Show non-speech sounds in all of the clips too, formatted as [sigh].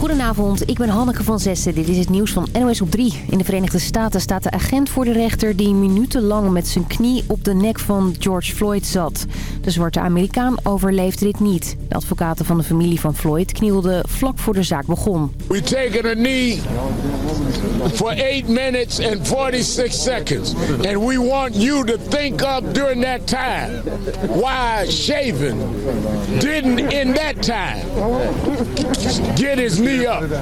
Goedenavond, ik ben Hanneke van Zessen. Dit is het nieuws van NOS op 3. In de Verenigde Staten staat de agent voor de rechter... die minutenlang met zijn knie op de nek van George Floyd zat. De zwarte Amerikaan overleefde dit niet. De advocaten van de familie van Floyd knielden vlak voor de zaak begon. We taken a knee for 8 minutes and 46 seconds. And we want you to think up during that time why Shaven didn't in that time get his knee up.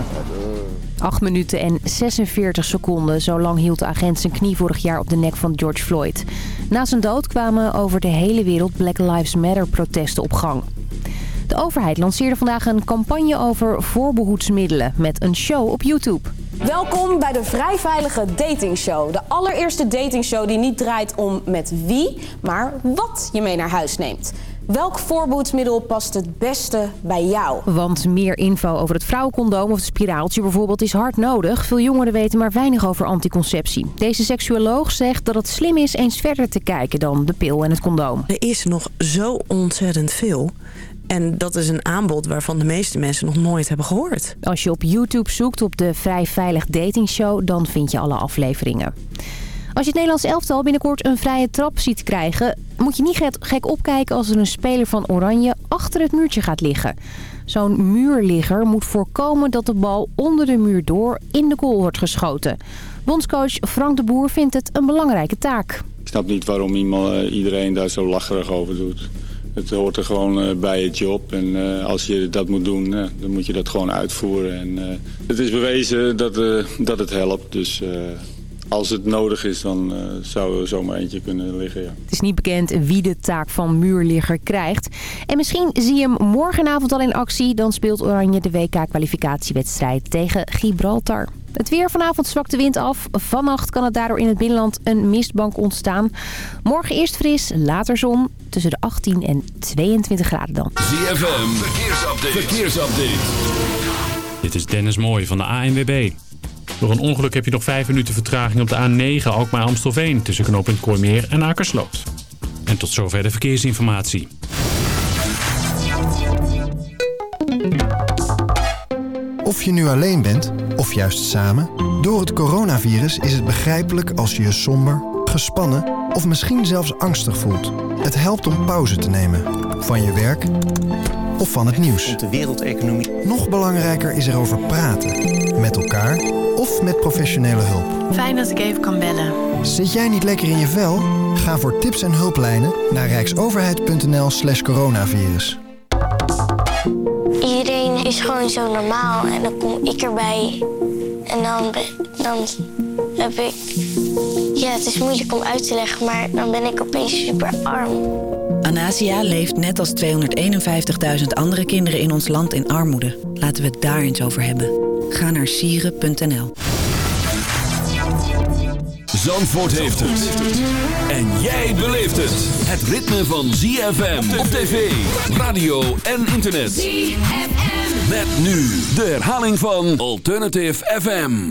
8 minuten en 46 seconden. Zo lang hield de agent zijn knie vorig jaar op de nek van George Floyd. Na zijn dood kwamen over de hele wereld Black Lives Matter protesten op gang. De overheid lanceerde vandaag een campagne over voorbehoedsmiddelen met een show op YouTube. Welkom bij de Vrij Veilige Datingshow. De allereerste datingshow die niet draait om met wie, maar wat je mee naar huis neemt. Welk voorbehoedsmiddel past het beste bij jou? Want meer info over het vrouwencondoom of het spiraaltje bijvoorbeeld is hard nodig. Veel jongeren weten maar weinig over anticonceptie. Deze seksuoloog zegt dat het slim is eens verder te kijken dan de pil en het condoom. Er is nog zo ontzettend veel. En dat is een aanbod waarvan de meeste mensen nog nooit hebben gehoord. Als je op YouTube zoekt op de Vrij Veilig Datingshow, dan vind je alle afleveringen. Als je het Nederlands elftal binnenkort een vrije trap ziet krijgen... moet je niet gek opkijken als er een speler van Oranje achter het muurtje gaat liggen. Zo'n muurligger moet voorkomen dat de bal onder de muur door in de goal wordt geschoten. Bondscoach Frank de Boer vindt het een belangrijke taak. Ik snap niet waarom iemand, iedereen daar zo lacherig over doet. Het hoort er gewoon bij het job. En als je dat moet doen, dan moet je dat gewoon uitvoeren. En, het is bewezen dat, dat het helpt. Dus als het nodig is, dan uh, zou er zomaar eentje kunnen liggen, ja. Het is niet bekend wie de taak van muurligger krijgt. En misschien zie je hem morgenavond al in actie. Dan speelt Oranje de WK-kwalificatiewedstrijd tegen Gibraltar. Het weer vanavond zwakt de wind af. Vannacht kan het daardoor in het binnenland een mistbank ontstaan. Morgen eerst fris, later zon. Tussen de 18 en 22 graden dan. ZFM, verkeersupdate. verkeersupdate. Dit is Dennis Mooij van de ANWB. Door een ongeluk heb je nog 5 minuten vertraging op de A9 Alkmaar-Amstelveen... tussen knooppunt Kooimeer en Akersloot. En tot zover de verkeersinformatie. Of je nu alleen bent, of juist samen... door het coronavirus is het begrijpelijk als je je somber, gespannen... of misschien zelfs angstig voelt. Het helpt om pauze te nemen. Van je werk of van het nieuws. De wereldeconomie. Nog belangrijker is erover praten. Met elkaar of met professionele hulp. Fijn dat ik even kan bellen. Zit jij niet lekker in je vel? Ga voor tips en hulplijnen naar rijksoverheid.nl slash coronavirus. Iedereen is gewoon zo normaal en dan kom ik erbij. En dan, dan heb ik... Ja, het is moeilijk om uit te leggen, maar dan ben ik opeens super arm. Anasia leeft net als 251.000 andere kinderen in ons land in armoede. Laten we het daar eens over hebben. Ga naar sieren.nl. Zandvoort heeft het. En jij beleeft het. Het ritme van ZFM op tv, radio en internet. ZFM. Met nu de herhaling van Alternative FM.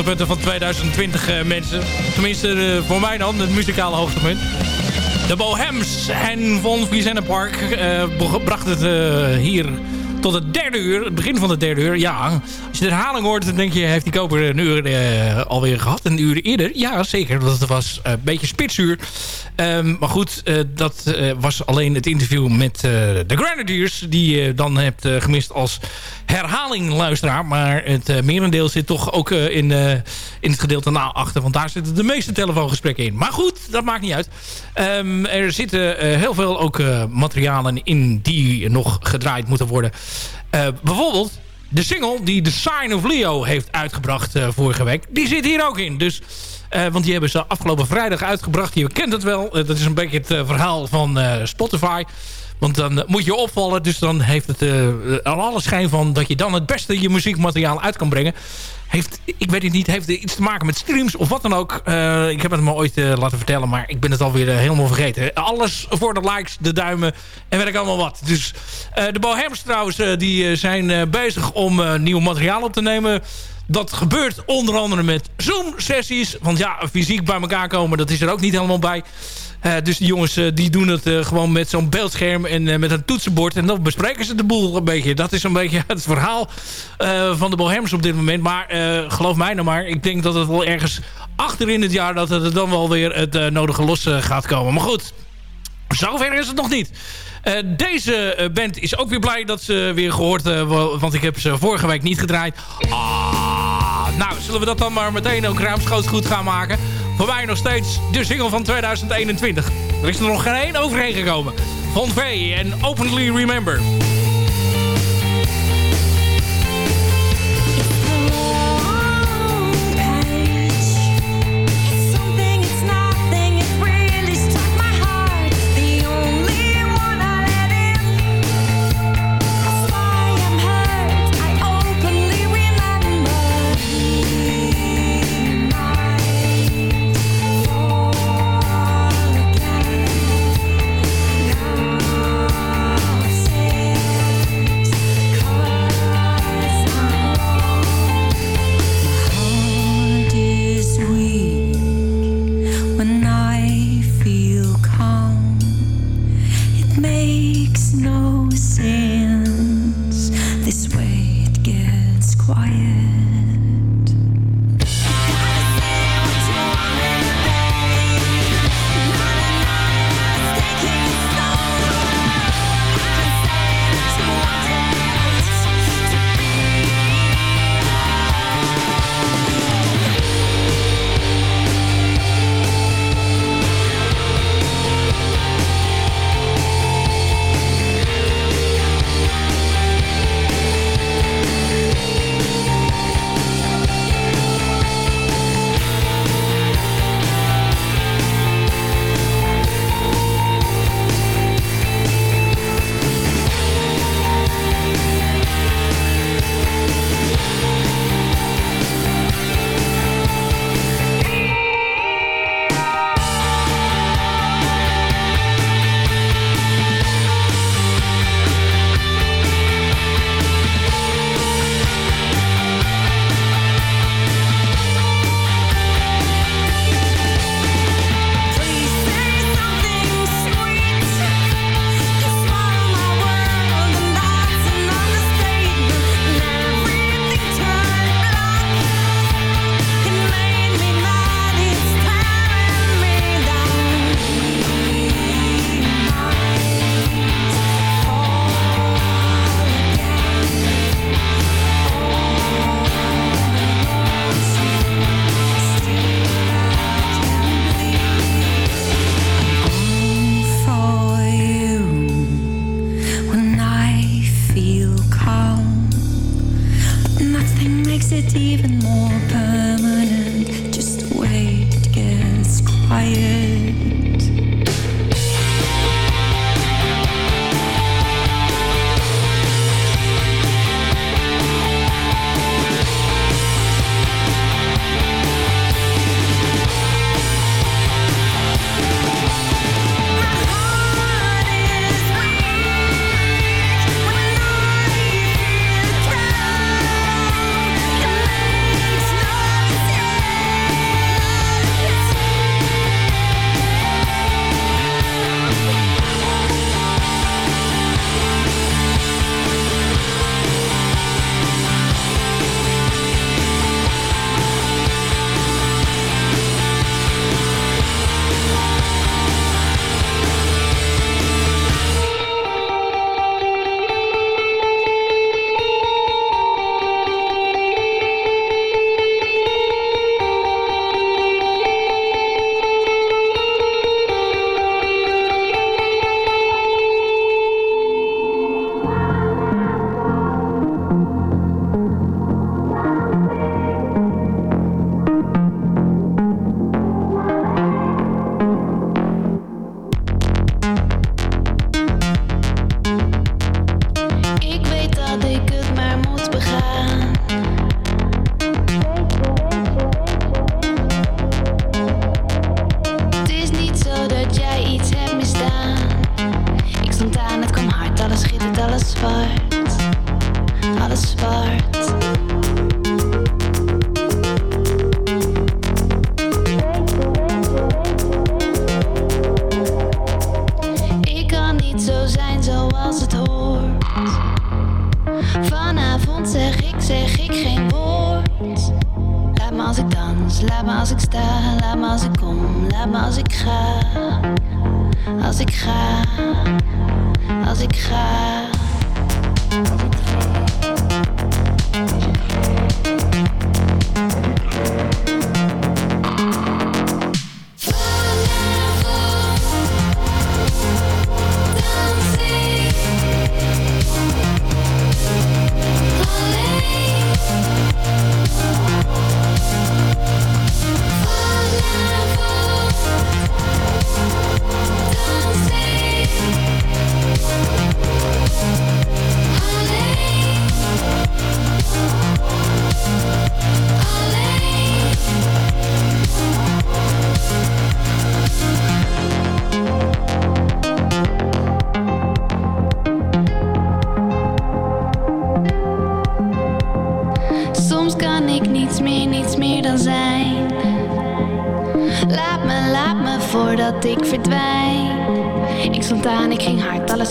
Hoogtepunten van 2020 mensen. Tenminste, voor mij dan, het muzikale hoogtepunt. De Bohems en Von Park bracht het hier tot het derde uur. Het begin van het derde uur. Ja, als je de herhaling hoort, dan denk je... heeft die koper een uur uh, alweer gehad. Een uur eerder. Ja, zeker. Dat was een beetje spitsuur. Um, maar goed, uh, dat was alleen het interview met de Grenadiers... die je dan hebt gemist als herhaling luisteraar. Maar het merendeel zit toch ook in, in het gedeelte na achter. Want daar zitten de meeste telefoongesprekken in. Maar goed, dat maakt niet uit. Um, er zitten heel veel ook materialen in die nog gedraaid moeten worden. Uh, bijvoorbeeld de single die The Sign of Leo heeft uitgebracht uh, vorige week. Die zit hier ook in. Dus, uh, want die hebben ze afgelopen vrijdag uitgebracht. Je kent het wel. dat is een beetje het verhaal van Spotify. Want dan moet je opvallen. Dus dan heeft het al alle schijn van dat je dan het beste je muziekmateriaal uit kan brengen heeft, ik weet het niet, heeft iets te maken met streams of wat dan ook. Ik heb het me ooit laten vertellen, maar ik ben het alweer helemaal vergeten. Alles voor de likes, de duimen en weet ik allemaal wat. Dus de Bohems trouwens, die zijn bezig om nieuw materiaal op te nemen. Dat gebeurt onder andere met Zoom-sessies. Want ja, fysiek bij elkaar komen, dat is er ook niet helemaal bij. Uh, dus die jongens uh, die doen het uh, gewoon met zo'n beeldscherm en met een toetsenbord. En dan bespreken ze de boel een beetje. Dat is een beetje [laughs] het verhaal van de Bohems op dit moment. Maar geloof mij nou maar, ik denk dat het wel ergens achter in het jaar... dat het dan wel weer het nodige los gaat komen. Maar goed, zover is het nog niet. deze band is ook weer blij dat ze weer gehoord... want ik heb ze vorige week niet gedraaid. Ah, nou, zullen we dat dan maar meteen ook ruimschoots goed gaan maken... Voor mij nog steeds de single van 2021. Er is er nog geen één overheen gekomen. Von V en Openly Remember.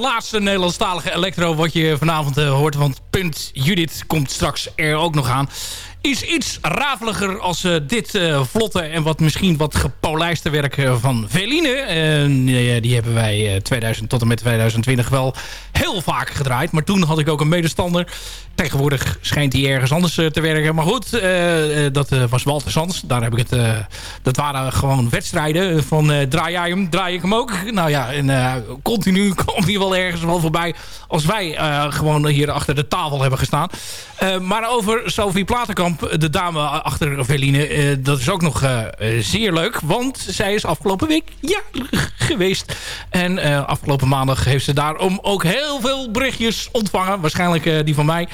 Laatste Nederlandstalige electro wat je vanavond eh, hoort. Want Punt Judith komt straks er ook nog aan. Is iets rafeliger als eh, dit eh, vlotte en wat misschien wat gepolijste werk eh, van Veline. Eh, die hebben wij eh, 2000 tot en met 2020 wel heel vaak gedraaid. Maar toen had ik ook een medestander. Tegenwoordig schijnt hij ergens anders te werken. Maar goed, dat was Walter Sands. Daar heb ik het, dat waren gewoon wedstrijden. Van draai jij hem, draai ik hem ook. Nou ja, en continu [laughs] komt hij wel ergens wel voorbij. Als wij gewoon hier achter de tafel hebben gestaan. Maar over Sophie Platenkamp, de dame achter Veline. eh, dat is ook nog eh, zeer leuk. Want zij is afgelopen week ja, geweest. En eh, afgelopen maandag heeft ze daarom ook heel veel berichtjes ontvangen. Waarschijnlijk die van mij.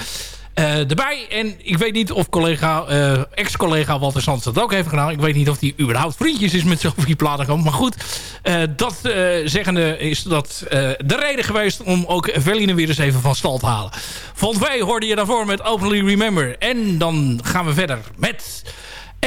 Eh, erbij. En ik weet niet of collega, eh, ex-collega Walter Sands dat ook heeft gedaan. Ik weet niet of hij überhaupt vriendjes is met Sophie Platenkamp. Maar goed, eh, dat zeggende is dat de reden geweest om ook Veline weer eens even van stal te halen. Van V hoorde je daarvoor met Openly Remember. En dan gaan we verder met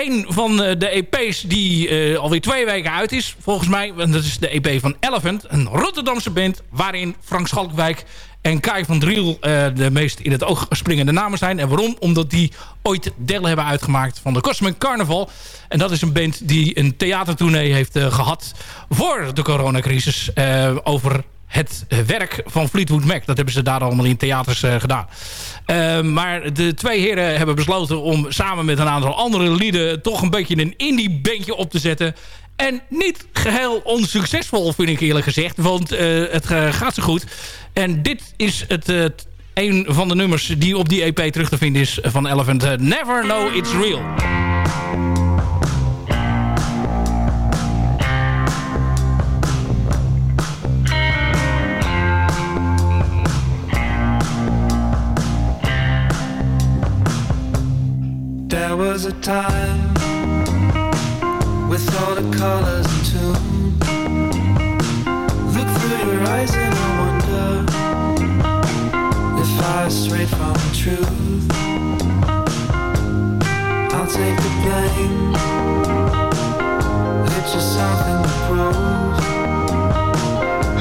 een van eh, de EP's die eh, alweer twee weken uit is, volgens mij. En dat is de EP van Elephant, een Rotterdamse band... waarin Frank Schalkwijk en Kai van Driel eh, de meest in het oog springende namen zijn. En waarom? Omdat die ooit deel hebben uitgemaakt van de Cosmic Carnival. En dat is een band die een theatertournee heeft eh, gehad voor de coronacrisis. over het eh, werk van Fleetwood Mac. Dat hebben ze daar allemaal in theaters eh, gedaan. Eh, maar de twee heren hebben besloten om samen met een aantal andere lieden... toch een beetje een indie bandje op te zetten. En niet geheel onsuccesvol, vind ik eerlijk gezegd. Want het gaat zo goed. En dit is het... een van de nummers die op die EP terug te vinden is van Elephant. Never Know It's Real. There was a time with all the colors in tune. Look through your eyes and I wonder if I strayed from the truth. I'll take the blame. It's just something the groove.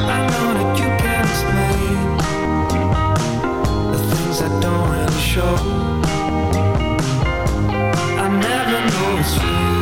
I know that you can't explain the things that don't really show. Know it's real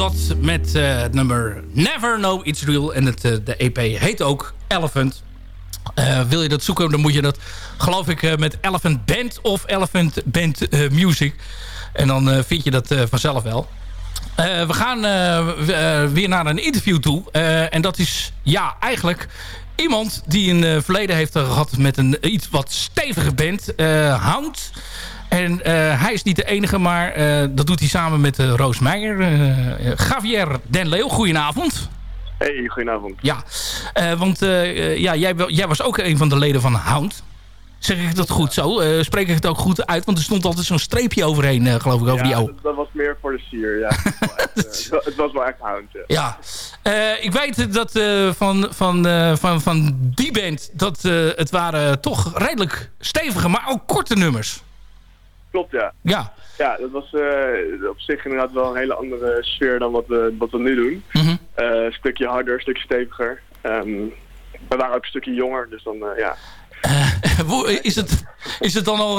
dat met eh, het nummer Never Know It's Real. En het, eh, de EP heet ook Elephant. Eh, wil je dat zoeken, dan moet je dat, geloof ik, eh, met Elephant Band of Elephant Band eh, Music. En dan eh, vind je dat eh, vanzelf wel. Eh, we gaan eh, eh, weer naar een interview toe. Eh, en dat is, ja, eigenlijk iemand die een eh, verleden heeft eh, gehad met een iets wat stevige band. eh Hound. En eh, hij is niet de enige, maar eh, dat doet hij samen met eh, Roos Meijer. Javier Den Leeuw, goedenavond. Hey, goedenavond. Ja, want ja, jij, jij was ook een van de leden van Hound. Zeg ik dat goed zo? Spreek ik het ook goed uit? Want er stond altijd zo'n streepje overheen, geloof ik, over die ja, O. dat, dat was meer voor de sier, ja. [laughs] het, wa- het was wel echt hound, ja. Ja, ik weet dat van, van, van, van die band... dat het waren toch redelijk stevige, maar ook korte nummers. Klopt, ja. Ja. Ja, dat was eh, op zich inderdaad wel een hele andere sfeer dan wat we, wat we nu doen. Mhm. Eh, een stukje harder, een stukje steviger. Ehm, we waren ook een stukje jonger, dus dan, eh, ja. [laughs] Is, het, is het dan al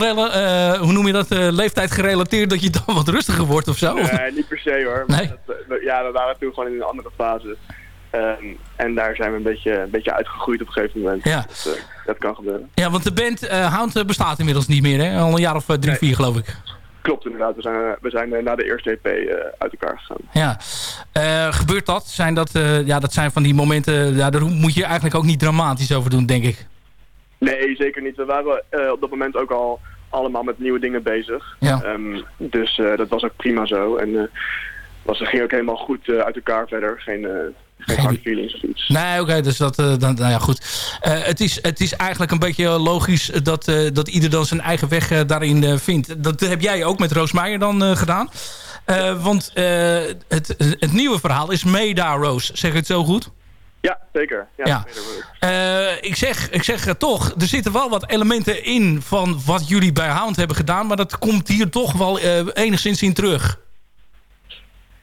hoe noem je dat, leeftijd gerelateerd... dat je dan wat rustiger wordt of zo? Nee, niet per se hoor. Maar Nee? dat, ja, we waren toen gewoon in een andere fase. Ehm, en daar zijn we een beetje, een beetje uitgegroeid op een gegeven moment. Ja. Dus, eh, dat kan gebeuren. Ja, want de band eh, Hound eh, bestaat inmiddels niet meer, hè? Al een jaar of drie, vier geloof ik. Klopt inderdaad. We zijn, we zijn na de eerste EP uit elkaar gegaan. Ja. Gebeurt dat? Zijn dat, ja, dat zijn van die momenten... Ja, daar moet je eigenlijk ook niet dramatisch over doen, denk ik. Nee, zeker niet. We waren op dat moment ook al allemaal met nieuwe dingen bezig. Ja. Ehm, dus dat was ook prima zo. En was, het ging ook helemaal goed uit elkaar verder. Geen, geen of iets. Nee, oké, dus dat, eh, dan, nou ja, goed. Eh, het, is, het is eigenlijk een beetje logisch dat, eh, dat ieder dan zijn eigen weg daarin vindt. Dat heb jij ook met Roos Meijer dan gedaan. Want het, het nieuwe verhaal is Meda Rose. Zeg ik het zo goed? Ja, zeker. Ja, Ja. Ik zeg, ik zeg toch, er zitten wel wat elementen in van wat jullie bij Hound hebben gedaan. Maar dat komt hier toch wel enigszins in terug.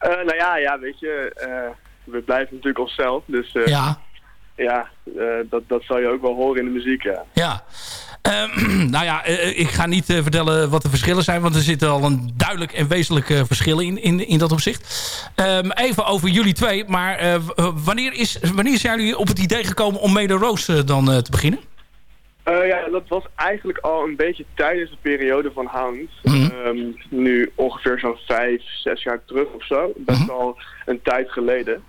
Nou ja, ja, weet je, we blijven natuurlijk onszelf. Dus eh, Ja. ja eh, dat, dat zal je ook wel horen in de muziek, ja. Ja. Ehm, [clears throat] nou ja, eh, ik ga niet vertellen wat de verschillen zijn... want er zit al een duidelijk en wezenlijk verschil in, in, in dat opzicht. Ehm, even over jullie twee. Maar wanneer, is, wanneer zijn jullie op het idee gekomen om Mede Roos dan te beginnen? Ja, dat was eigenlijk al een beetje tijdens de periode van Hound. Mhm. Ehm, nu ongeveer zo'n vijf, zes jaar terug of zo. Best Mhm. al een tijd geleden.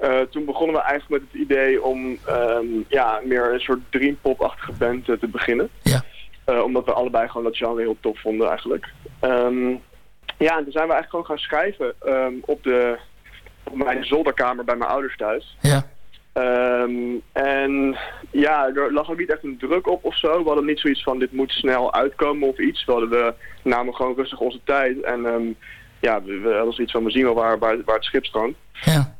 Eh, toen begonnen we eigenlijk met het idee om ehm, ja, meer een soort dreampop-achtige band eh, te beginnen. Ja. Eh, omdat we allebei gewoon dat genre heel tof vonden eigenlijk. Ehm, ja, en toen zijn we eigenlijk gewoon gaan schrijven ehm, op, de, op mijn zolderkamer bij mijn ouders thuis. Ja. En ja, er lag ook niet echt een druk op of zo. We hadden niet zoiets van dit moet snel uitkomen of iets. We hadden we namen gewoon rustig onze tijd. En ja, we, we hadden zoiets van we zien wel waar, waar, waar het schip strandt. Ja.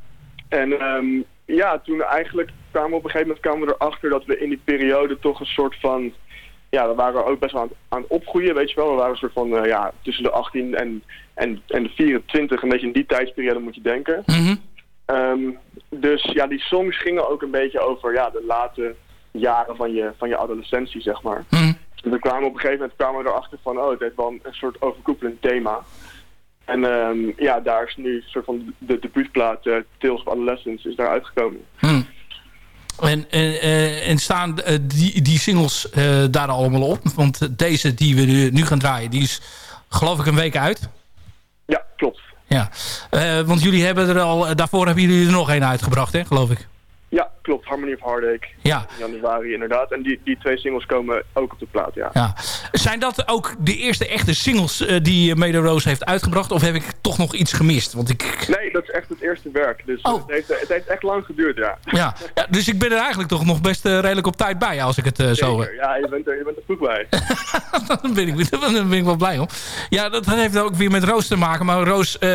En ehm, ja, toen eigenlijk kwamen we op een gegeven moment kwamen we erachter dat we in die periode toch een soort van... Ja, we waren ook best wel aan, het- aan het opgroeien, weet je wel. We waren een soort van, eh, ja, tussen de 18 en, en, en de 24, een beetje in die tijdsperiode moet je denken. Mhm. Ehm, dus ja, die songs gingen ook een beetje over ja, de late jaren van je, van je adolescentie, zeg maar. Mhm. En we kwamen op een gegeven moment kwamen we erachter van, oh, het heeft wel een, een soort overkoepelend thema. En ehm, ja, daar is nu een soort van de debuutplaat eh, Tales of Adolescence is daar uitgekomen. Hm. En, en, eh, en staan eh, die, die singles daar allemaal op? Want deze die we nu, gaan draaien, die is geloof ik een week uit. Ja, klopt. Ja, want jullie hebben er al, daarvoor hebben jullie er nog één uitgebracht, hè, geloof ik. Ja, klopt. Harmony of Heartache. Ja. In januari inderdaad. En die, die twee singles komen ook op de plaat, ja. Ja. Zijn dat ook de eerste echte singles eh, die Mede Rose heeft uitgebracht? Of heb ik toch nog iets gemist? Want ik, Nee, dat is echt het eerste werk. Dus het, heeft, het heeft echt lang geduurd, ja. ja. ja, dus ik ben er eigenlijk toch nog best eh, redelijk op tijd bij, als ik het eh, zo... Ja, je bent er, je bent er vroeg bij. [laughs] dan, ben ik, [laughs] dan ben ik wel blij om. Ja, dat heeft ook weer met Roos te maken. Maar Roos, eh,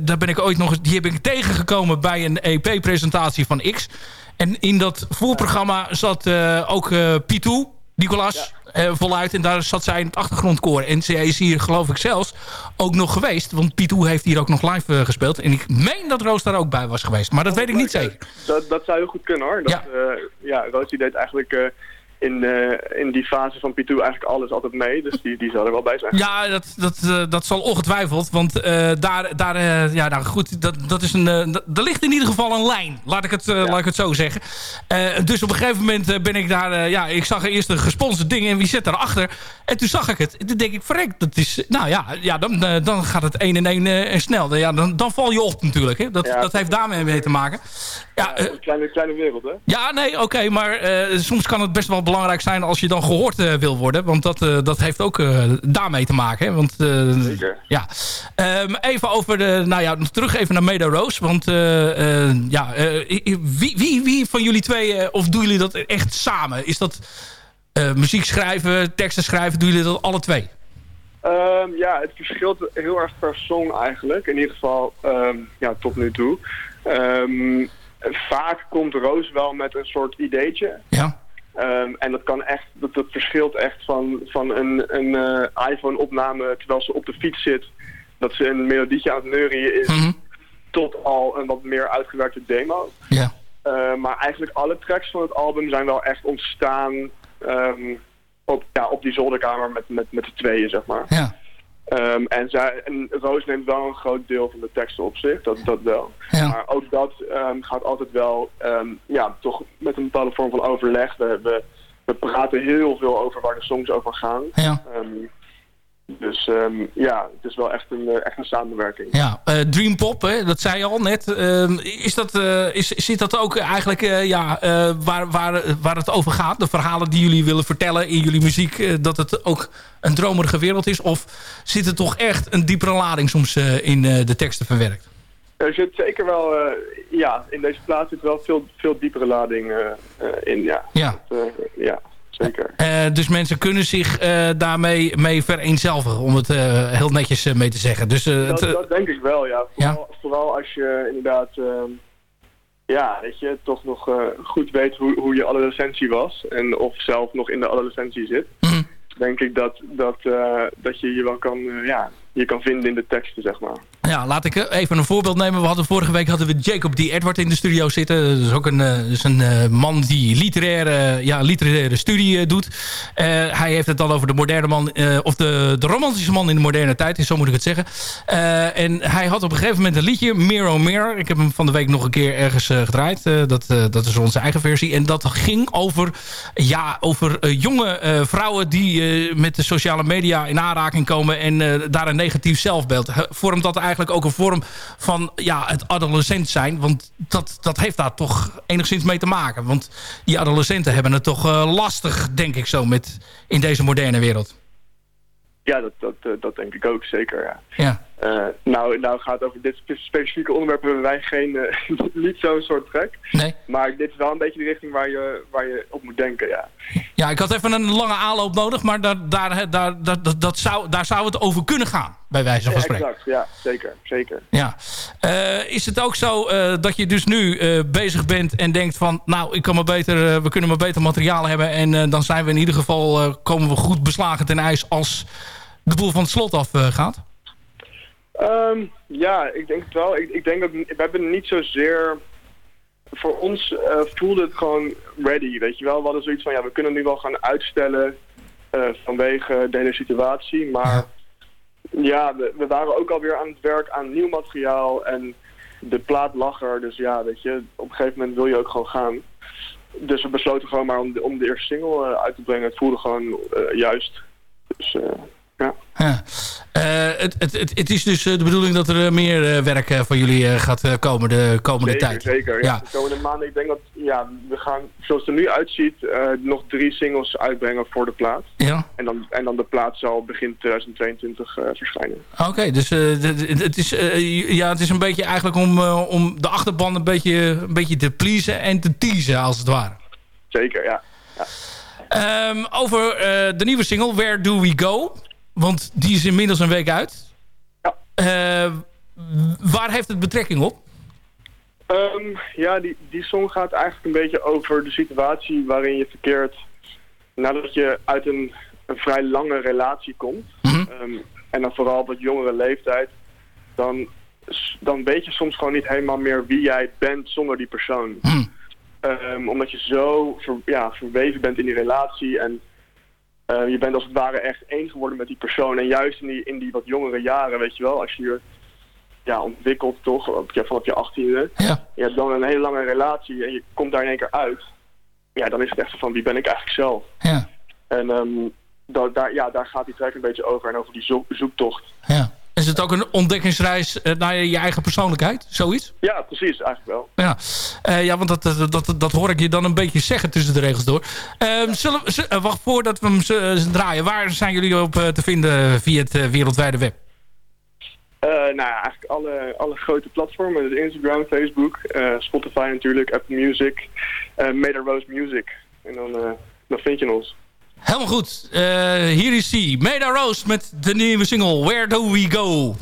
daar ben ik ooit nog. Die heb ik tegengekomen bij een EP-presentatie van X. En in dat voorprogramma zat eh, ook eh Pitou, Nicolas, eh, voluit. En daar zat zij in het achtergrondkoor. En zij is hier, geloof ik zelfs, ook nog geweest. Want Pitou heeft hier ook nog live gespeeld. En ik meen dat Roos daar ook bij was geweest. Maar dat weet ik niet zeker. Dat, dat zou heel goed kunnen hoor. Dat, Ja. ja. ja, Roos die deed eigenlijk in, eh, in die fase van Pitou eigenlijk alles altijd mee. Dus die, die zou er wel bij zijn. Ja, dat, dat, eh, dat zal ongetwijfeld. Want eh, daar, daar ja, nou goed, dat, dat is een, er ligt in ieder geval een lijn. Laat ik het, laat ik het zo zeggen. Dus op een gegeven moment ben ik daar, ja, ik zag eerst een gesponsord ding en wie zit daarachter? En toen zag ik het. En toen denk ik, verrek, dat is, nou ja, ja dan, dan gaat het één en één en snel. Ja, dan, dan val je op natuurlijk. Hè. Dat, dat heeft daarmee mee te maken. Ja, eh, Kleine, kleine wereld, hè? ja, nee, oké, maar soms kan het best wel belangrijk zijn als je dan gehoord eh, wil worden. Want dat, eh, dat heeft ook eh, daarmee te maken. Hè? Want, Zeker. Ja. Ehm, even over de, nou ja, terug even naar Meda Rose. Want ja, wie, wie, wie van jullie twee, of doen jullie dat echt samen? Is dat muziek schrijven, teksten schrijven, doen jullie dat alle twee? Ehm, ja, het verschilt heel erg per song eigenlijk. In ieder geval ehm, ja, tot nu toe. Vaak komt Roos wel met een soort ideetje. Ja. Ehm, en dat kan echt, dat, dat verschilt echt van, van een, een eh, iPhone-opname terwijl ze op de fiets zit. Dat ze een melodietje aan het neurien is. Tot al een wat meer uitgewerkte demo. Ja. Eh, maar eigenlijk alle tracks van het album zijn wel echt ontstaan ehm, op, ja, op die zolderkamer met, met, met de tweeën, zeg maar. Ja. Ehm, en, zij, en Roos neemt wel een groot deel van de teksten op zich, dat, dat wel. Ja. Maar ook dat ehm, gaat altijd wel, ehm, ja, toch met een bepaalde vorm van overleg. We, we, we praten heel veel over waar de songs over gaan. Ja. Dus ehm, ja, het is wel echt een, eh, echt een samenwerking. Ja, eh, Dream Pop, hè, dat zei je al net. Ehm, is dat, eh, is, zit dat ook eigenlijk ja, waar, waar, waar het over gaat? De verhalen die jullie willen vertellen in jullie muziek, dat het ook een dromerige wereld is? Of zit er toch echt een diepere lading soms in de teksten verwerkt? Er zit zeker wel, ja, in deze plaats zit wel veel, veel diepere lading in, ja. Ja. Dat, ja, zeker. Eh, dus mensen kunnen zich eh, daarmee mee vereenzelvigen, om het eh, heel netjes mee te zeggen. Dus, Dat, het, dat denk ik wel, ja. Vooral, vooral als je inderdaad, ehm, ja, weet je, toch nog goed weet hoe, hoe je adolescentie was. En of zelf nog in de adolescentie zit. Mhm. Denk ik dat, dat, dat je je wel kan, ja, je kan vinden in de teksten, zeg maar. Ja, laat ik eh, even een voorbeeld nemen. We hadden vorige week hadden we Jacob D. Edward in de studio zitten. Dat is ook een, eh, is een eh, man die literaire, ja, literaire studie doet. Hij heeft het dan over de moderne man, of de, de romantische man in de moderne tijd, zo moet ik het zeggen. En hij had op een gegeven moment een liedje, Mirror Mirror. Ik heb hem van de week nog een keer ergens gedraaid. Dat, dat is onze eigen versie. En dat ging over, ja, over jonge vrouwen die met de sociale media in aanraking komen en daar een negatief zelfbeeld. Vormt dat eigenlijk ook een vorm van ja, het adolescent zijn? Want dat, dat heeft daar toch enigszins mee te maken. Want die adolescenten hebben het toch eh, lastig, denk ik zo, met, in deze moderne wereld. Ja, dat, dat, eh, dat denk ik ook, zeker, ja. Ja. Eh, nou, nou gaat over dit spe- specifieke onderwerp hebben wij geen, eh, [laughs] niet zo'n soort trek. Nee. Maar dit is wel een beetje de richting waar je, waar je op moet denken, ja. Ja, ik had even een lange aanloop nodig, maar daar, daar, daar, daar, dat, dat zou, daar zou het over kunnen gaan, bij wijze van Ja, spreken. exact, ja, zeker, zeker. Ja. Eh, is het ook zo dat je dus nu bezig bent en denkt van... nou, ik kan maar beter, we kunnen maar beter materiaal hebben... en dan zijn we in ieder geval, komen we goed beslagen ten ijs... als de boel van het slot af gaat? Ehm, ja, ik denk het wel. Ik, ik denk dat we hebben niet zozeer... Voor ons eh, voelde het gewoon ready, weet je wel. We hadden zoiets van, ja, we kunnen nu wel gaan uitstellen eh, vanwege de hele situatie. Maar ja, we, we waren ook alweer aan het werk aan nieuw materiaal en de plaat lag er. Dus ja, weet je, op een gegeven moment wil je ook gewoon gaan. Dus we besloten gewoon maar om de, om de eerste single eh, uit te brengen. Het voelde gewoon juist. Dus ja. Ja. Eh, het, het, het, het is dus eh, de bedoeling dat er eh, meer werk van jullie gaat komen de komende zeker, tijd. Zeker, ja. Ja. De komende maanden, ik denk dat, ja, we gaan, zoals het er nu uitziet, nog drie singles uitbrengen voor de plaat. Ja. En dan, en dan de plaat zal begin 2022 eh, verschijnen. Oké, dus het, is, ja, het is een beetje eigenlijk om, om de achterban een beetje, een beetje te pleasen en te teasen, als het ware. Zeker, ja. Ehm, over de nieuwe single, Where Do We Go? Want die is inmiddels een week uit. Eh, waar heeft het betrekking op? Ehm, ja, die, die song gaat eigenlijk een beetje over de situatie waarin je verkeert nadat je uit een, een vrij lange relatie komt. Ehm, en dan vooral op wat jongere leeftijd. Dan, dan weet je soms gewoon niet helemaal meer wie jij bent zonder die persoon. Ehm, omdat je zo ver- ja, verweven bent in die relatie en eh, je bent als het ware echt één geworden met die persoon. En juist in die, in die wat jongere jaren, weet je wel, als je je ja, ontwikkelt toch, op je, vanaf je achttiende. Ja. Je hebt dan een hele lange relatie en je komt daar in één keer uit. Ja, dan is het echt van wie ben ik eigenlijk zelf. Ja. En ehm, da- daar, ja, daar gaat die track een beetje over en over die zoek- zoektocht. Ja. Is het ook een ontdekkingsreis eh, naar je eigen persoonlijkheid? Zoiets? Ja, precies, eigenlijk wel. Ja, Eh, ja want dat, dat, dat, dat hoor ik je dan een beetje zeggen tussen de regels door. Ehm, zullen, we- eh, wacht voordat we hem draaien. Waar zijn jullie op te vinden via het wereldwijde web? Nou ja, eigenlijk alle, alle grote platformen. Dus Instagram, Facebook, Spotify natuurlijk, Apple Music, eh Made Rose Music. En dan, dan vind je ons. Helemaal goed. Eh, hier is hij. Meda Rose met de nieuwe single Where Do We Go?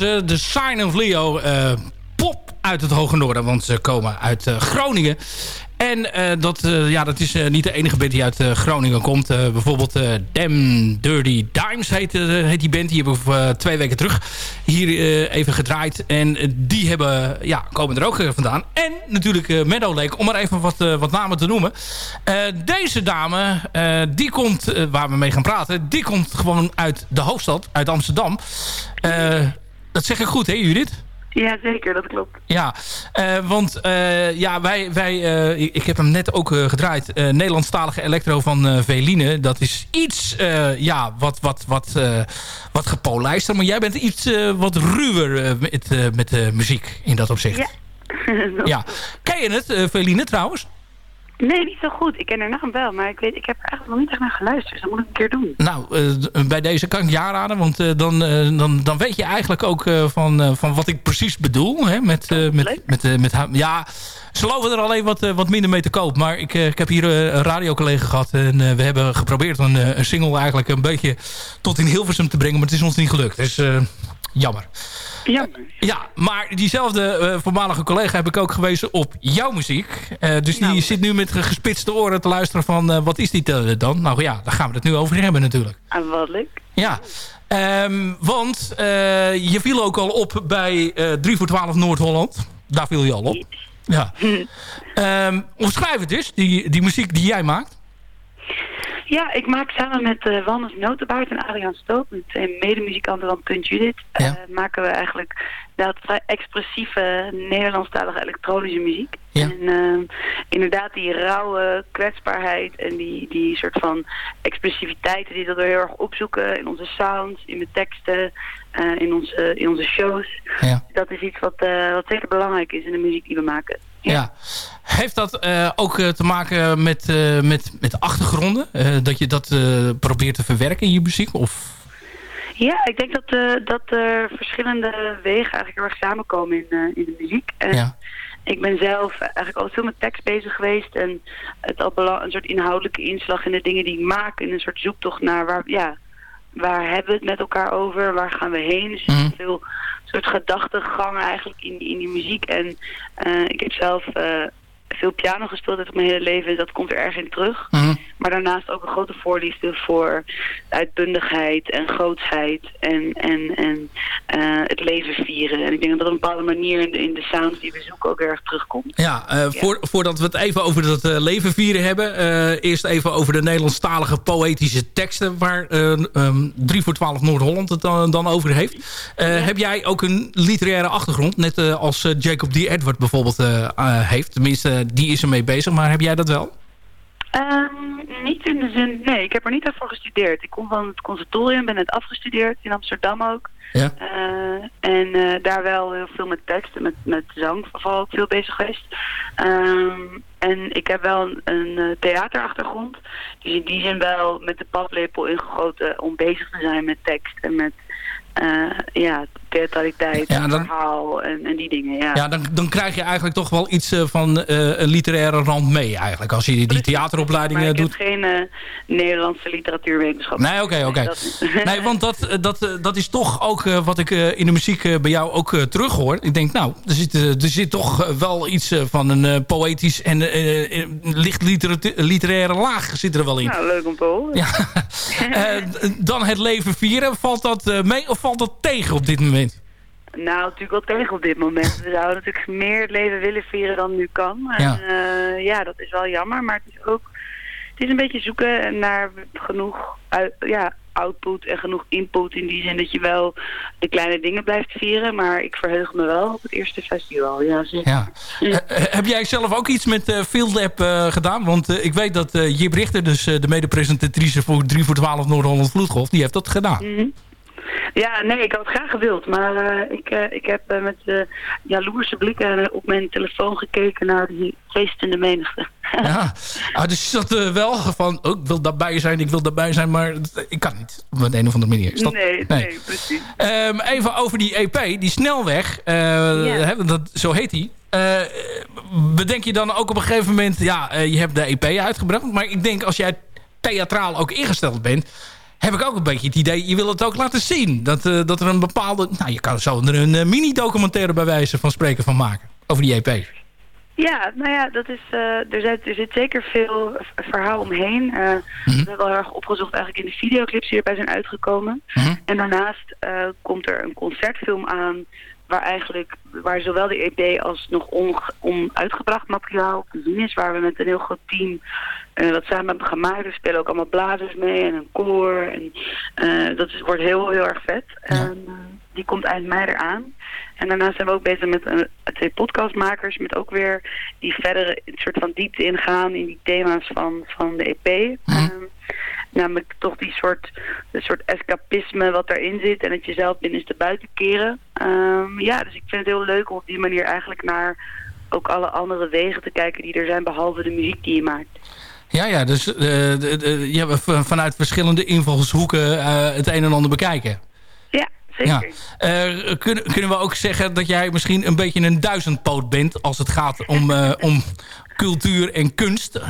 De Sign of Leo. eh, pop uit het Hoge Noorden, want ze komen uit eh, Groningen. En eh, dat, ja, dat is niet de enige band die uit Groningen komt. Bijvoorbeeld Damn Dirty Dimes heet, heet die band. Die hebben we twee weken terug hier even gedraaid. En die hebben, ja, komen er ook vandaan. En natuurlijk Meadow Lake, om maar even wat, wat namen te noemen. Deze dame, die komt, waar we mee gaan praten... die komt gewoon uit de hoofdstad, uit Amsterdam. Dat zeg ik goed, hè Judith? Ja, zeker, dat klopt. Ja, eh, want eh, ja, wij, wij, eh, ik, ik heb hem net ook gedraaid. Nederlandstalige elektro van Veline. Dat is iets, ja, wat, wat, wat, wat gepolijster. Maar jij bent iets wat ruwer met, met de muziek in dat opzicht. Ja. [laughs] Ja. Ken je het, Veline trouwens? Nee, niet zo goed. Ik ken haar naam wel, maar ik, weet, ik heb er eigenlijk nog niet echt naar geluisterd. Dus dat moet ik een keer doen. Nou, eh, bij deze kan ik je aanraden. Want eh, dan, eh, dan, dan weet je eigenlijk ook eh, van, eh, van wat ik precies bedoel. Hè, met, eh, met, met, eh, met, ja, ze loven er alleen wat, eh, wat minder mee te koop. Maar ik, eh, ik heb hier eh, een radiocollega gehad. En eh, we hebben geprobeerd een, eh, een single eigenlijk een beetje tot in Hilversum te brengen. Maar het is ons niet gelukt. Dus eh, jammer. Jammer. Ja, maar diezelfde eh, voormalige collega heb ik ook gewezen op jouw muziek. Eh, dus die zit nu met gespitste oren te luisteren van... eh, wat is die te- dan? Nou ja, daar gaan we het nu over hebben natuurlijk. Ah, wat leuk. Ja, Ehm, want je viel ook al op bij eh 3 voor 12 Noord-Holland. Daar viel je al op. Ja. Ehm omschrijf het eens, die, die muziek die jij maakt. Ja, ik maak samen met eh Wannes Notenbaard en Adriaan Stoop, met twee medemuzikanten van Punt Judith, eh, maken we eigenlijk dat vrij expressieve Nederlandstalige elektronische muziek. En eh, inderdaad die rauwe kwetsbaarheid en die, die soort van expressiviteit die we heel erg opzoeken in onze sounds, in de teksten, eh, in, onze, in onze shows. Dat is iets wat, eh, wat zeker belangrijk is in de muziek die we maken. Ja. Heeft dat eh, ook eh, te maken met, eh, met, met achtergronden? Dat je dat probeert te verwerken in je muziek? Of... Ja, ik denk dat, dat er verschillende wegen eigenlijk heel erg samenkomen in, in de muziek. En ik ben zelf eigenlijk al veel met tekst bezig geweest en het al een soort inhoudelijke inslag in de dingen die ik maak. In een soort zoektocht naar waar, ja, waar hebben we het met elkaar over, waar gaan we heen. Dus er zit veel soort gedachtegangen eigenlijk in, in die muziek. En ik heb zelf veel piano gespeeld uit mijn hele leven, dus dat komt er erg in terug. Maar daarnaast ook een grote voorliefde voor uitbundigheid en grootsheid en, en, en eh, het leven vieren. En ik denk dat dat op een bepaalde manier in de, in de sounds die we zoeken ook erg terugkomt. Ja, eh, Voor, voordat we het even over dat eh, leven vieren hebben. eerst even over de Nederlandstalige poëtische teksten... waar eh, ehm, 3 voor 12 Noord-Holland het dan, dan over heeft. Heb jij ook een literaire achtergrond? Net als Jacob D. Edward bijvoorbeeld heeft. Tenminste, die is ermee bezig. Maar heb jij dat wel? Ehm, niet in de zin, nee, ik heb er niet echt voor gestudeerd. Ik kom van het conservatorium, ben net afgestudeerd in Amsterdam ook. Ja. Eh, en eh, daar wel heel veel met teksten, met, met zang vooral ook veel bezig geweest. Ehm, en ik heb wel een, een eh, theaterachtergrond. Dus in die zin wel met de paplepel ingegoten om bezig te zijn met tekst en met ja, theatraliteit, Ja, dan- verhaal en, en die dingen. Ja, Ja, dan, dan krijg je eigenlijk toch wel iets eh, van eh, een literaire rand mee eigenlijk. Als je die theateropleidingen ik doet. heb geen eh, Nederlandse literatuurwetenschap. Nee, oké, oké. dat- Nee, [laughs] want dat, dat, dat is toch ook wat ik in de muziek bij jou ook terug hoor. Ik denk, nou, er zit, er zit toch wel iets van een poëtisch en licht literaire laag zit er wel in. Nou, leuk om te horen. Ja. [laughs] Dan het leven vieren. Valt dat mee of valt dat tegen op dit moment? Nou, natuurlijk wel tegen op dit moment. We zouden natuurlijk meer het leven willen vieren dan nu kan. En, Ja. eh, ja, dat is wel jammer, maar het is ook... Het is een beetje zoeken naar genoeg uit- ja, output en genoeg input in die zin dat je wel de kleine dingen blijft vieren. Maar ik verheug me wel op het eerste festival. Ja. Ja. Heb jij zelf ook iets met eh Field Lab eh, gedaan? Want ik weet dat Jip Richter, dus de mede-presentatrice voor 3 voor 12 Noord-Holland Vloedgolf, die heeft dat gedaan. Mhm. Ja, nee, ik had het graag gewild. Maar eh, ik, eh, ik heb eh, met jaloerse blikken op mijn telefoon gekeken naar die feestende menigte. [laughs] Ja, ah, dus eh, wel van, oh, ik wil daarbij zijn, ik wil daarbij zijn, maar dat- ik kan niet. Op een of andere manier. Is dat- Nee, nee, precies. Ehm, even over die EP, die snelweg, eh, hè, dat, zo heet die. Eh, bedenk je dan ook op een gegeven moment, ja, eh, je hebt de EP uitgebracht, maar ik denk als jij theatraal ook ingesteld bent, heb ik ook een beetje het idee, je wil het ook laten zien. Dat, eh, dat er een bepaalde, nou je kan zo er een eh, mini-documentaire bij wijze van spreken van maken, over die EP. Ja, nou ja, dat is, eh, er, zit, er zit zeker veel verhaal omheen. Eh, We hebben wel heel erg opgezocht eigenlijk in de videoclips die erbij zijn uitgekomen. En daarnaast komt er een concertfilm aan waar eigenlijk waar zowel de EP als nog onuitgebracht materiaal te zien is. Waar we met een heel groot team eh wat samen hebben gemaakt. Er spelen ook allemaal blazers mee en een koor. En, eh, dat is, wordt heel, heel erg vet. En, eh, die komt eind mei eraan. En daarnaast zijn we ook bezig met een, twee podcastmakers. Met ook weer die verder een soort van diepte ingaan in die thema's van, van de EP. Ehm, namelijk toch die soort, een soort escapisme wat daarin zit. En het jezelf binnenste buiten keren. Ehm, ja, dus ik vind het heel leuk om op die manier eigenlijk naar ook alle andere wegen te kijken die er zijn. Behalve de muziek die je maakt. Ja, ja, dus eh, de, de, je hebt vanuit verschillende invalshoeken eh, het een en ander bekijken. Ja, zeker. Ja. Eh, kunnen, kunnen we ook zeggen dat jij misschien een beetje een duizendpoot bent... als het gaat om, om cultuur en kunst?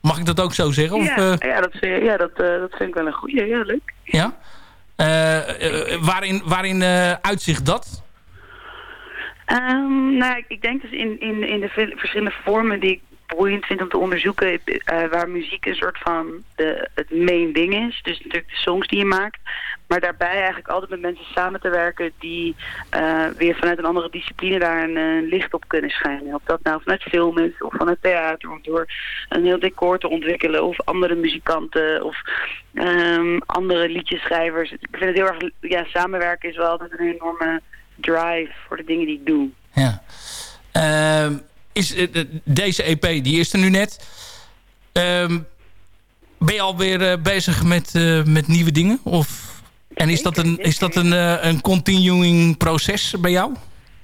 Mag ik dat ook zo zeggen? Of, ja, ja, dat, vind ik- ja dat, dat vind ik wel een goeie. Ja, leuk. ja? Waarin waarin uitzicht dat? Ehm, nou, ik, ik denk dus in, in, in de ve- verschillende vormen die ik boeiend vind om te onderzoeken, eh, waar muziek een soort van de, het main ding is. Dus natuurlijk de songs die je maakt. Maar daarbij eigenlijk altijd met mensen samen te werken die eh, weer vanuit een andere discipline daar een eh, licht op kunnen schijnen. Of dat nou vanuit film is of vanuit theater of door een heel decor te ontwikkelen of andere muzikanten of ehm, andere liedjeschrijvers. Ik vind het heel erg, ja, samenwerken is wel altijd een enorme drive voor de dingen die ik doe. Ja. Ehm, is, eh, de- deze EP, die is er nu net. Ehm, ben je alweer eh, bezig met, eh, met nieuwe dingen? Of, en is dat een, is dat een, eh, een continuing proces bij jou?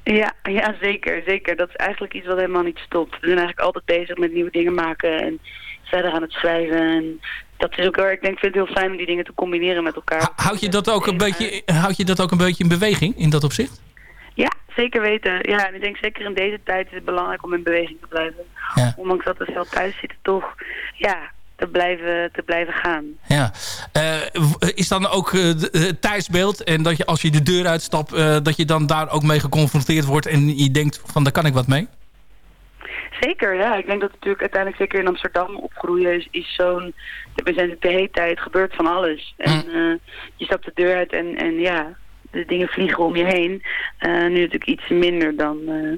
Ja, ja, zeker, zeker. Dat is eigenlijk iets wat helemaal niet stopt. We zijn eigenlijk altijd bezig met nieuwe dingen maken en verder aan het schrijven. En dat is ook erg, ik denk, vind het heel fijn om die dingen te combineren met elkaar. Houd je dat ook een beetje, houd je dat ook een beetje in beweging in dat opzicht? Ja, zeker weten. Ja, en ik denk zeker in deze tijd is het belangrijk om in beweging te blijven. Ondanks dat we veel thuis zitten, toch ja, te, blijven, te blijven gaan. Ja. Eh, is dan ook eh, het thuisbeeld en dat je als je de deur uitstapt, eh, dat je dan daar ook mee geconfronteerd wordt en je denkt van daar kan ik wat mee? Zeker, ja. Ik denk dat natuurlijk uiteindelijk zeker in Amsterdam opgroeien is, is zo'n... We zijn de hele tijd gebeurt van alles. En eh, je stapt de deur uit en, en ja, de dingen vliegen om je heen. Eh, nu natuurlijk iets minder dan eh,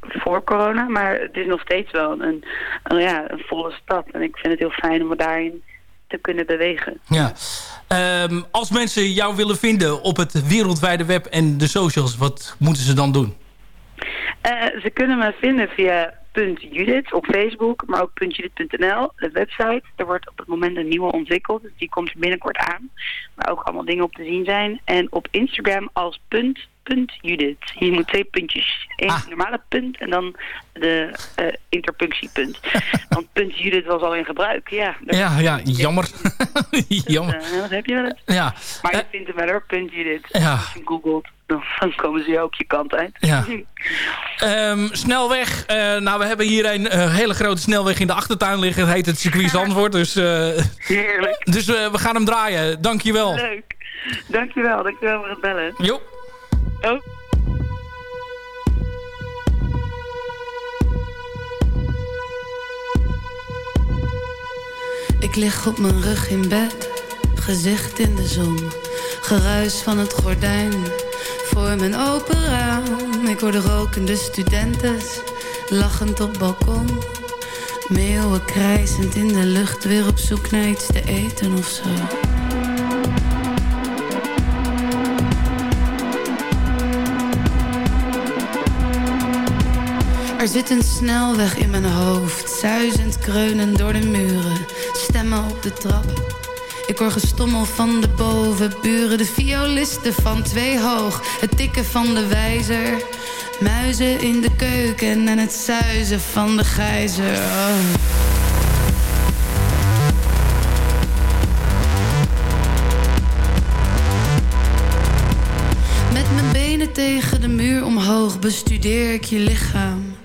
voor corona. Maar het is nog steeds wel een, een, ja, een volle stad. En ik vind het heel fijn om me daarin te kunnen bewegen. Ja. Ehm, als mensen jou willen vinden op het wereldwijde web en de socials, wat moeten ze dan doen? Eh, ze kunnen me vinden via .judith op Facebook, maar ook .judith.nl, de website. Er wordt op het moment een nieuwe ontwikkeld, dus die komt binnenkort aan. Waar ook allemaal dingen op te zien zijn. En op Instagram als punt, punt Judith. Je moet twee puntjes. Eén normale punt en dan de eh, interpunctiepunt. [laughs] Want punt Judith was al in gebruik, ja. Ja, ja, jammer. [laughs] [laughs] jammer. Eh, dat heb je wel eens. Ja. Maar je vindt hem wel hoor, punt Judith. Ja. Als je googelt, dan, komen ze ook je kant uit. Ja. Ehm, snelweg. Eh, nou, we hebben hier een eh, hele grote snelweg in de achtertuin liggen. Het heet het circuit Zandvoort. Dus, eh, Heerlijk. dus eh, we gaan hem draaien. Dankjewel. Leuk. Dankjewel, dankjewel voor het bellen. Jo. Oh. Ik lig op mijn rug in bed, gezicht in de zon. Geruis van het gordijn voor mijn open raam. Ik hoor de rokende studenten, lachend op balkon. Meeuwen krijzend in de lucht, weer op zoek naar iets te eten of zo. Er zit een snelweg in mijn hoofd, zuizend kreunen door de muren, stemmen op de trap. Ik hoor gestommel van de bovenburen, de violisten van twee hoog, het tikken van de wijzer. Muizen in de keuken en het zuizen van de gijzer. Oh. Met mijn benen tegen de muur omhoog bestudeer ik je lichaam.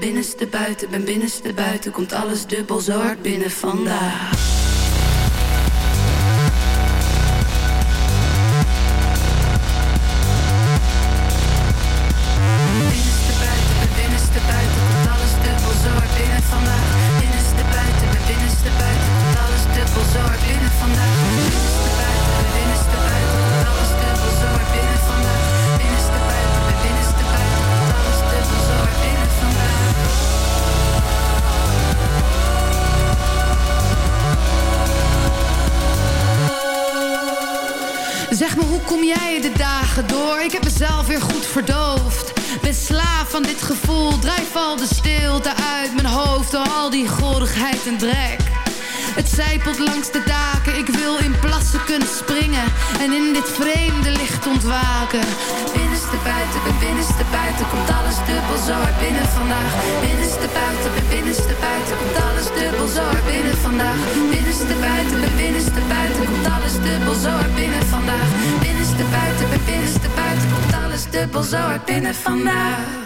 Binnenste buiten, ben binnenste buiten, komt alles dubbel zo hard binnen vandaag. Verdoofd. Ben slaaf van dit gevoel, drijf al de stilte uit mijn hoofd door al die gorigheid en drek. Het zijpelt langs de daken, ik wil in plassen kunnen springen en in dit vreemde licht ontwaken. Binnenste buiten, binnenste buiten, komt alles dubbel zo hard binnen vandaag. Binnenste buiten, ben binnenste buiten, komt alles dubbel zo hard binnen vandaag. Binnenste buiten, binnenste buiten, komt alles dubbel zo hard binnen vandaag. Dubbel zo hard binnen vandaag.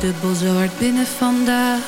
Dubbel zo hard binnen vandaag.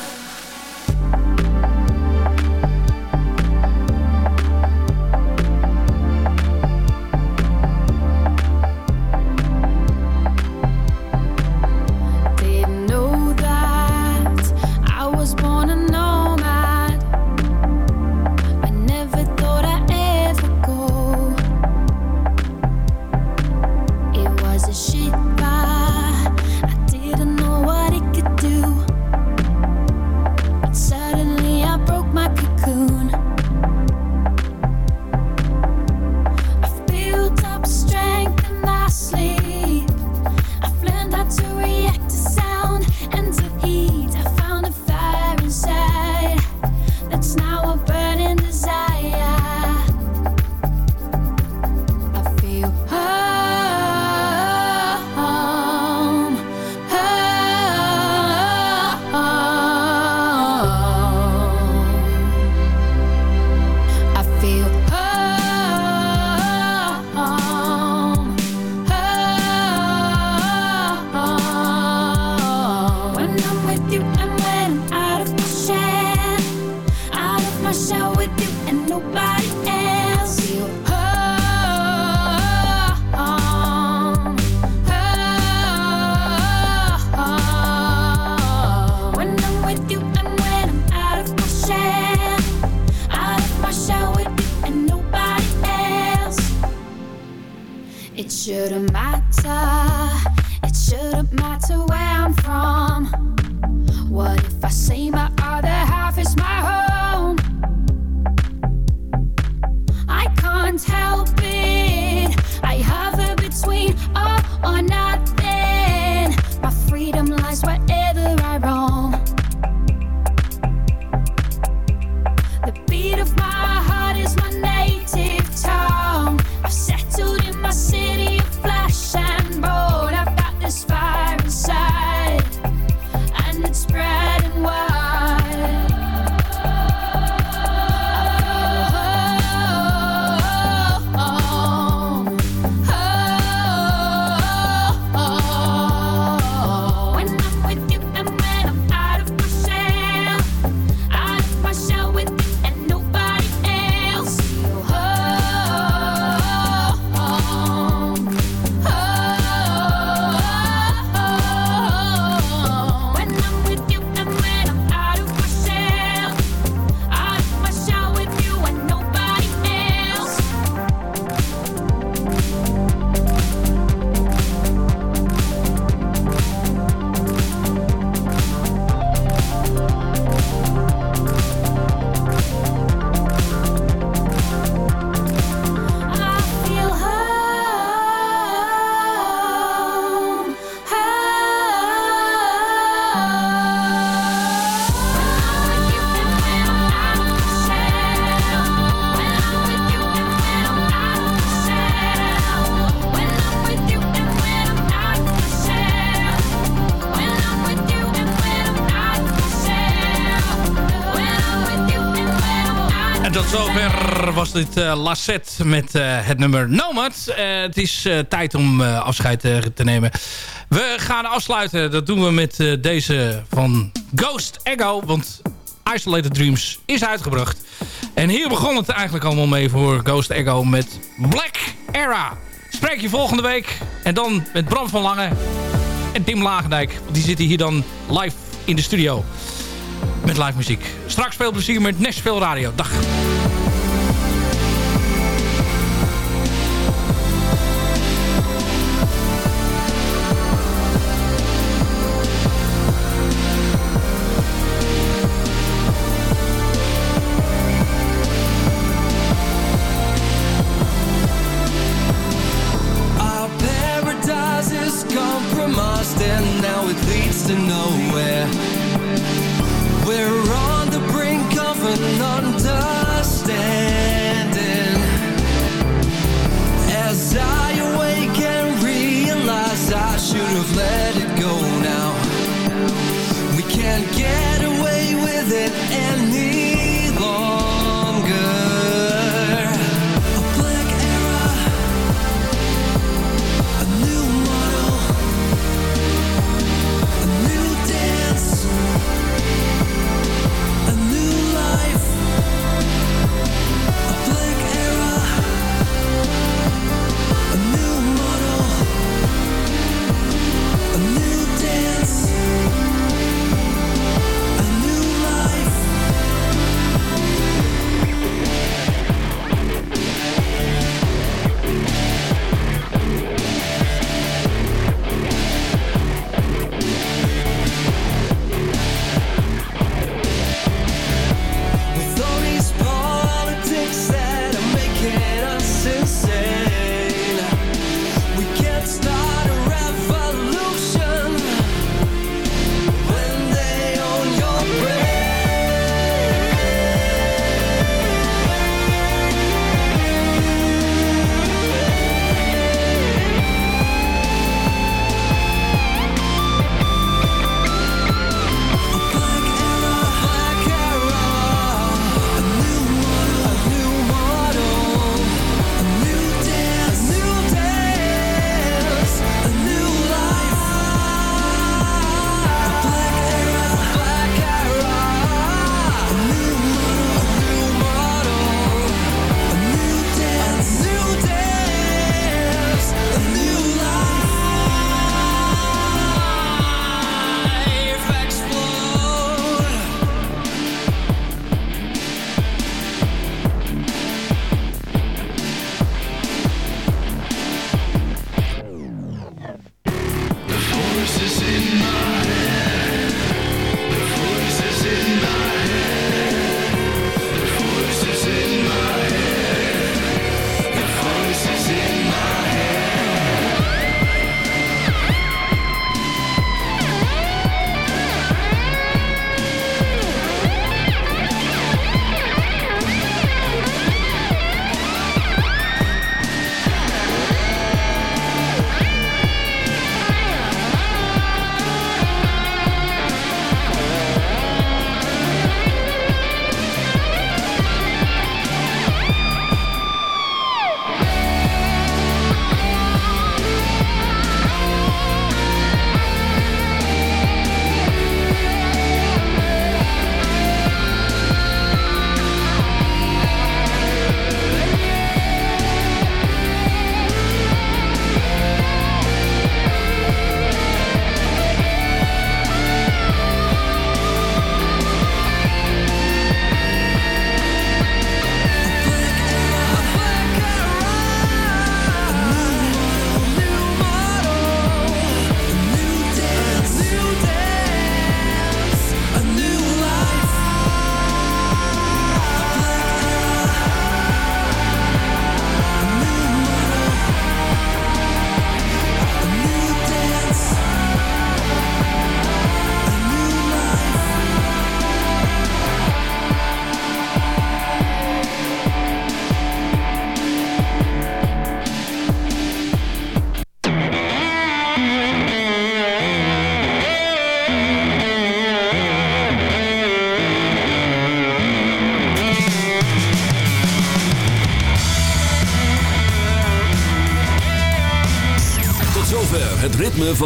Was dit uh, met uh, het nummer Nomad. Uh, het is tijd om afscheid te nemen. We gaan afsluiten. Dat doen we met deze van Ghost Echo. Want Isolated Dreams is uitgebracht. En hier begon het eigenlijk allemaal mee voor Ghost Echo met Black Era. Spreek je volgende week. En dan met Bram van Lange en Tim Lagendijk. Die zitten hier dan live in de studio. Met live muziek. Straks veel plezier met Nashville Radio. Dag.